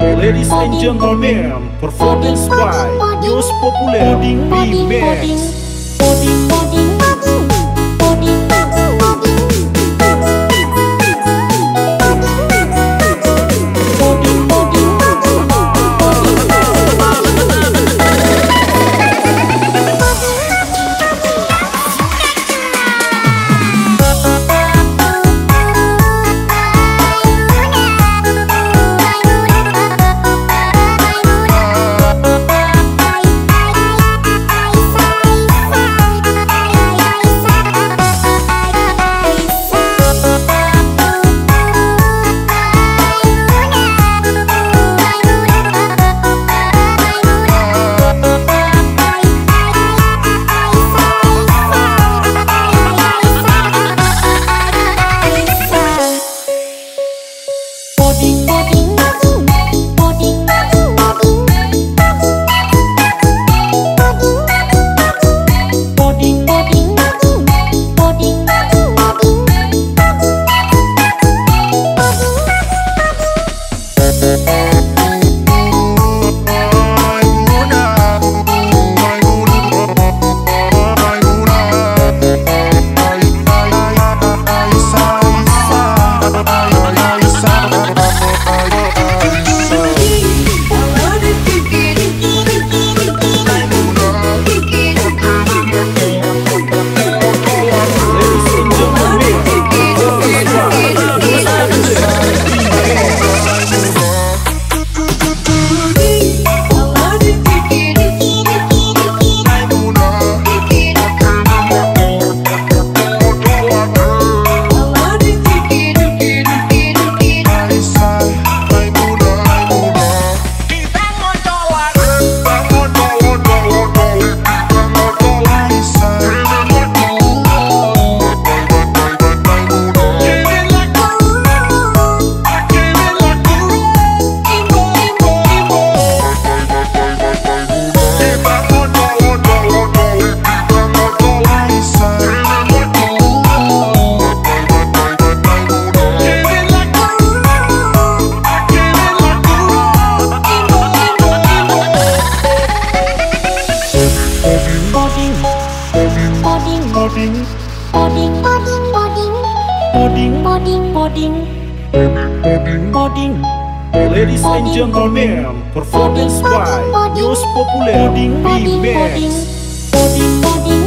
Ladies and gentlemen, performance by News Populer B-Max. Oding Oding Oding, Oding Oding Oding, Oding Oding Oding. Ladies and gentlemen, performance by News Populer Oding Oding B-Max. Oding Oding